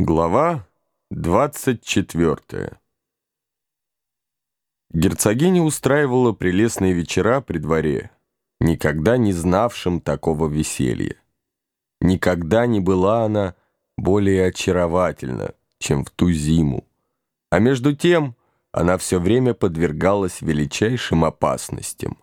Глава 24 Герцогиня устраивала прелестные вечера при дворе, никогда не знавшим такого веселья. Никогда не была она более очаровательна, чем в ту зиму. А между тем она все время подвергалась величайшим опасностям.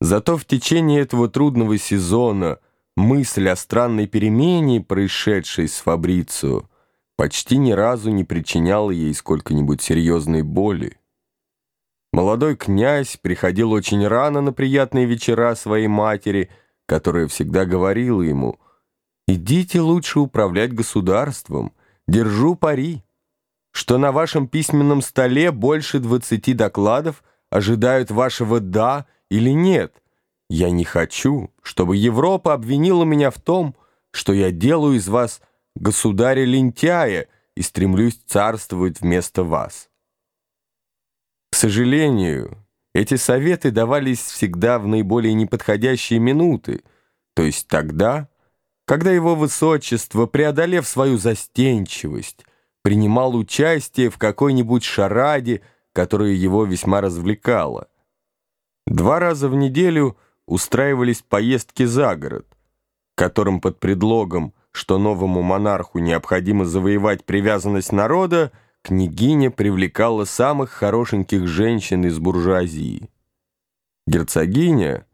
Зато в течение этого трудного сезона – Мысль о странной перемене, происшедшей с Фабрицио, почти ни разу не причиняла ей сколько-нибудь серьезной боли. Молодой князь приходил очень рано на приятные вечера своей матери, которая всегда говорила ему «Идите лучше управлять государством, держу пари, что на вашем письменном столе больше двадцати докладов ожидают вашего «да» или «нет», я не хочу, чтобы Европа обвинила меня в том, что я делаю из вас государя-лентяя и стремлюсь царствовать вместо вас. К сожалению, эти советы давались всегда в наиболее неподходящие минуты, то есть тогда, когда его высочество, преодолев свою застенчивость, принимал участие в какой-нибудь шараде, которая его весьма развлекала. Два раза в неделю – устраивались поездки за город, которым под предлогом, что новому монарху необходимо завоевать привязанность народа, княгиня привлекала самых хорошеньких женщин из буржуазии. Герцогиня,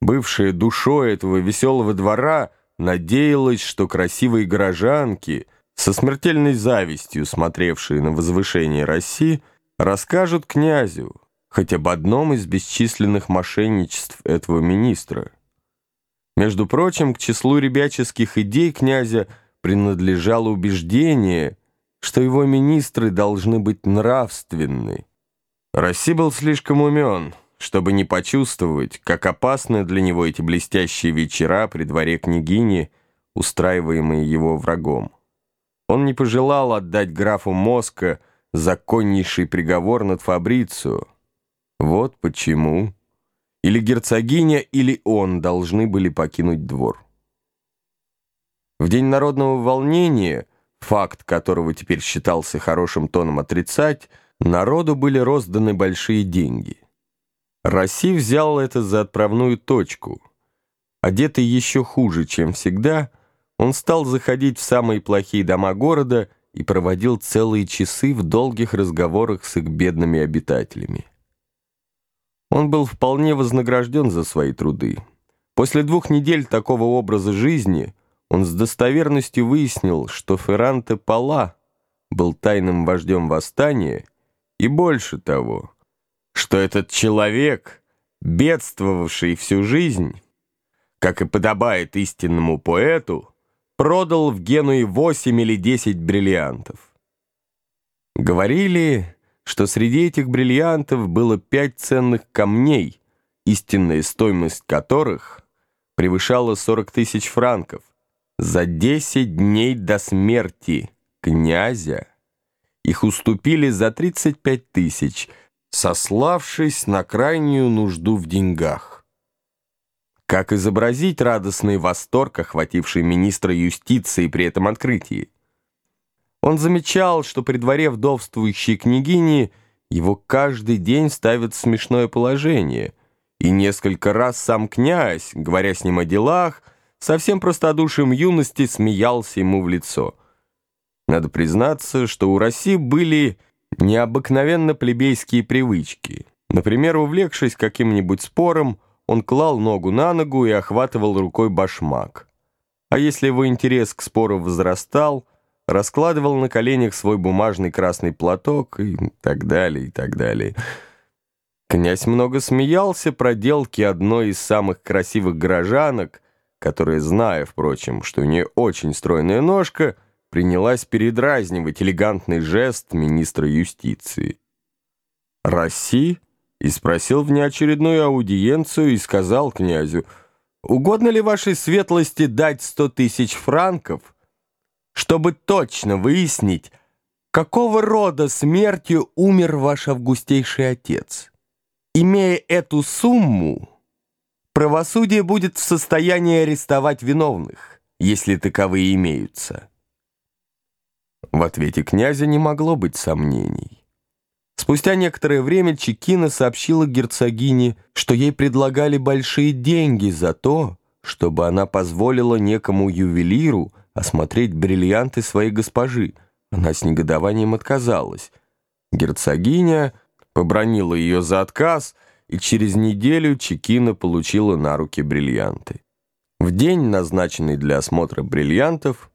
бывшая душой этого веселого двора, надеялась, что красивые горожанки, со смертельной завистью смотревшие на возвышение России, расскажут князю, хоть об одном из бесчисленных мошенничеств этого министра. Между прочим, к числу ребяческих идей князя принадлежало убеждение, что его министры должны быть нравственны. Росси был слишком умен, чтобы не почувствовать, как опасны для него эти блестящие вечера при дворе княгини, устраиваемые его врагом. Он не пожелал отдать графу Моска законнейший приговор над Фабрицио, вот почему или герцогиня, или он должны были покинуть двор. В день народного волнения, факт которого теперь считался хорошим тоном отрицать, народу были розданы большие деньги. Росси взял это за отправную точку. Одетый еще хуже, чем всегда, он стал заходить в самые плохие дома города и проводил целые часы в долгих разговорах с их бедными обитателями. Он был вполне вознагражден за свои труды. После двух недель такого образа жизни он с достоверностью выяснил, что Ферранте Пала был тайным вождем восстания, и больше того, что этот человек, бедствовавший всю жизнь, как и подобает истинному поэту, продал в Генуе восемь или десять бриллиантов. Говорили что среди этих бриллиантов было пять ценных камней, истинная стоимость которых превышала 40 тысяч франков. За 10 дней до смерти князя их уступили за 35 тысяч, сославшись на крайнюю нужду в деньгах. Как изобразить радостный восторг, охвативший министра юстиции при этом открытии? Он замечал, что при дворе вдовствующей княгини его каждый день ставят в смешное положение, и несколько раз сам князь, говоря с ним о делах, совсем простодушием юности смеялся ему в лицо. Надо признаться, что у России были необыкновенно плебейские привычки. Например, увлекшись каким-нибудь спором, он клал ногу на ногу и охватывал рукой башмак. А если его интерес к спору возрастал – раскладывал на коленях свой бумажный красный платок и так далее, и так далее. Князь много смеялся про делки одной из самых красивых горожанок, которая, зная, впрочем, что у нее очень стройная ножка, принялась передразнивать элегантный жест министра юстиции. Росси и спросил внеочередную аудиенцию и сказал князю, «Угодно ли вашей светлости дать сто тысяч франков?» Чтобы точно выяснить, какого рода смертью умер ваш августейший отец. Имея эту сумму, правосудие будет в состоянии арестовать виновных, если таковые имеются. В ответе князя не могло быть сомнений. Спустя некоторое время Чекина сообщила герцогине, что ей предлагали большие деньги за то, чтобы она позволила некому ювелиру осмотреть бриллианты своей госпожи. Она с негодованием отказалась. Герцогиня побронила ее за отказ, и через неделю Чекина получила на руки бриллианты. В день, назначенный для осмотра бриллиантов,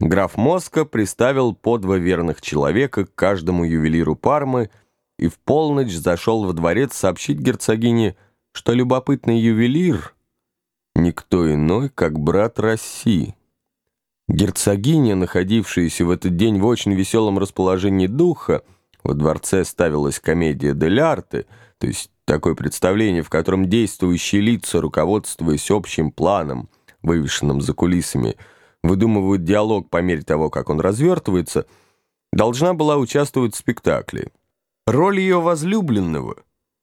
граф Моска приставил по два верных человека к каждому ювелиру Пармы и в полночь зашел во дворец сообщить герцогине, что любопытный ювелир — никто иной, как брат России. Герцогиня, находившаяся в этот день в очень веселом расположении духа, во дворце ставилась комедия «Дель арте», то есть такое представление, в котором действующие лица, руководствуясь общим планом, вывешенным за кулисами, выдумывают диалог по мере того, как он развертывается, должна была участвовать в спектакле. Роль ее возлюбленного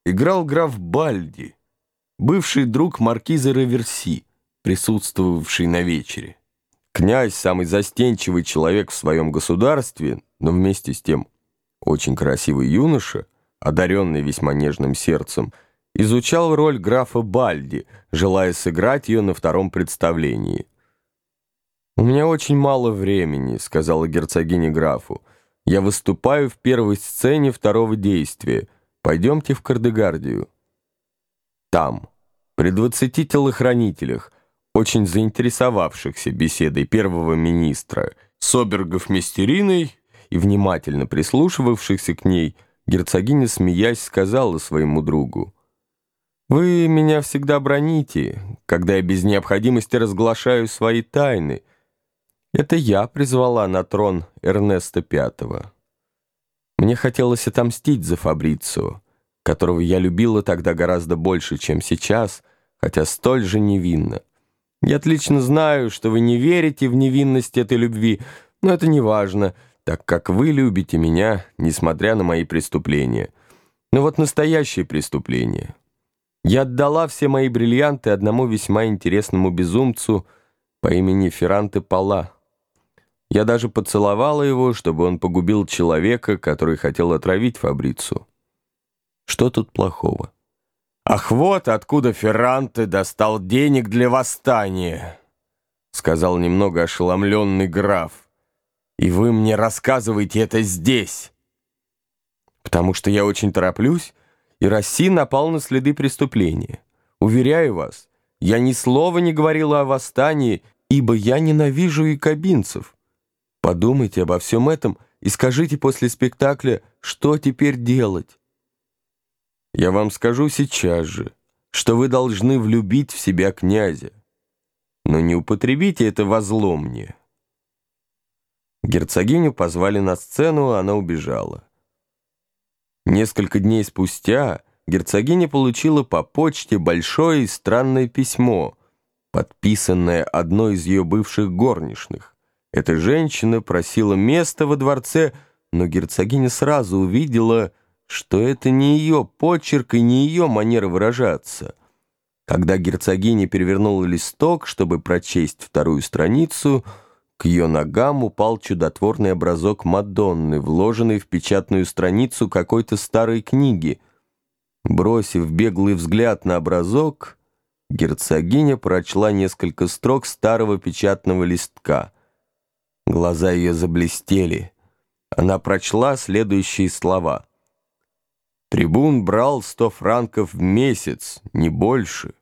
играл граф Бальди, бывший друг маркиза Реверси, присутствовавший на вечере. Князь, самый застенчивый человек в своем государстве, но вместе с тем очень красивый юноша, одаренный весьма нежным сердцем, изучал роль графа Бальди, желая сыграть ее на втором представлении. «У меня очень мало времени», — сказала герцогиня графу. «Я выступаю в первой сцене второго действия. Пойдемте в Кардегардию». Там, при двадцати телохранителях, очень заинтересовавшихся беседой первого министра Собергов Местериной и внимательно прислушивавшихся к ней, герцогиня, смеясь, сказала своему другу, «Вы меня всегда броните, когда я без необходимости разглашаю свои тайны. Это я призвала на трон Эрнеста Пятого. Мне хотелось отомстить за Фабрицио, которого я любила тогда гораздо больше, чем сейчас, хотя столь же невинно. Я отлично знаю, что вы не верите в невинность этой любви, но это не важно, так как вы любите меня, несмотря на мои преступления. Но вот настоящее преступление. Я отдала все мои бриллианты одному весьма интересному безумцу по имени Ферранте Пала. Я даже поцеловала его, чтобы он погубил человека, который хотел отравить Фабрицу. Что тут плохого? «Ах, вот откуда Ферранте достал денег для восстания!» Сказал немного ошеломленный граф. «И вы мне рассказываете это здесь!» «Потому что я очень тороплюсь, и Россия напал на следы преступления. Уверяю вас, я ни слова не говорила о восстании, ибо я ненавижу и кабинцев. Подумайте обо всем этом и скажите после спектакля, что теперь делать». Я вам скажу сейчас же, что вы должны влюбить в себя князя. Но не употребите это во зло мне. Герцогиню позвали на сцену, она убежала. Несколько дней спустя герцогиня получила по почте большое и странное письмо, подписанное одной из ее бывших горничных. Эта женщина просила место во дворце, но герцогиня сразу увидела, что это не ее почерк и не ее манера выражаться. Когда герцогиня перевернула листок, чтобы прочесть вторую страницу, к ее ногам упал чудотворный образок Мадонны, вложенный в печатную страницу какой-то старой книги. Бросив беглый взгляд на образок, герцогиня прочла несколько строк старого печатного листка. Глаза ее заблестели. Она прочла следующие слова — Трибун брал сто франков в месяц, не больше.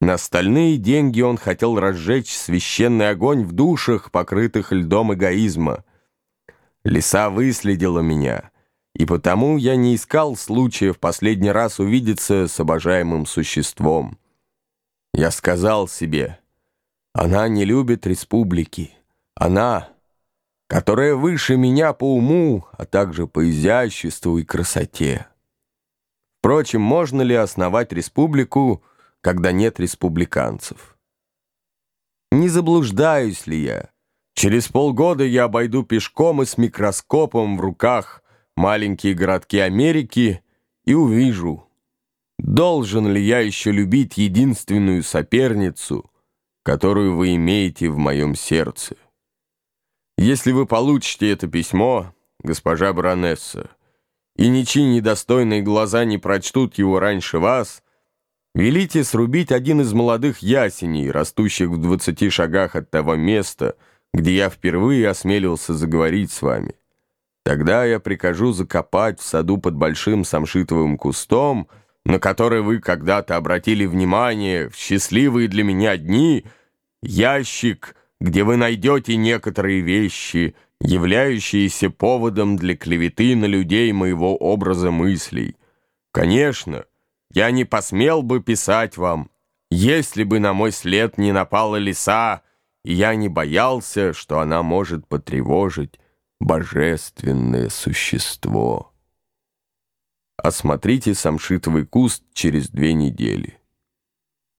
На остальные деньги он хотел разжечь священный огонь в душах, покрытых льдом эгоизма. Лиса выследила меня, и потому я не искал случая в последний раз увидеться с обожаемым существом. Я сказал себе, она не любит республики. Она, которая выше меня по уму, а также по изяществу и красоте. Впрочем, можно ли основать республику, когда нет республиканцев? Не заблуждаюсь ли я? Через полгода я обойду пешком и с микроскопом в руках маленькие городки Америки и увижу, должен ли я еще любить единственную соперницу, которую вы имеете в моем сердце. Если вы получите это письмо, госпожа баронесса, и ничьи недостойные глаза не прочтут его раньше вас, велите срубить один из молодых ясеней, растущих в двадцати шагах от того места, где я впервые осмелился заговорить с вами. Тогда я прикажу закопать в саду под большим самшитовым кустом, на который вы когда-то обратили внимание в счастливые для меня дни, ящик, где вы найдете некоторые вещи — являющиеся поводом для клеветы на людей моего образа мыслей. Конечно, я не посмел бы писать вам, если бы на мой след не напала лиса, и я не боялся, что она может потревожить божественное существо. Осмотрите самшитовый куст через две недели.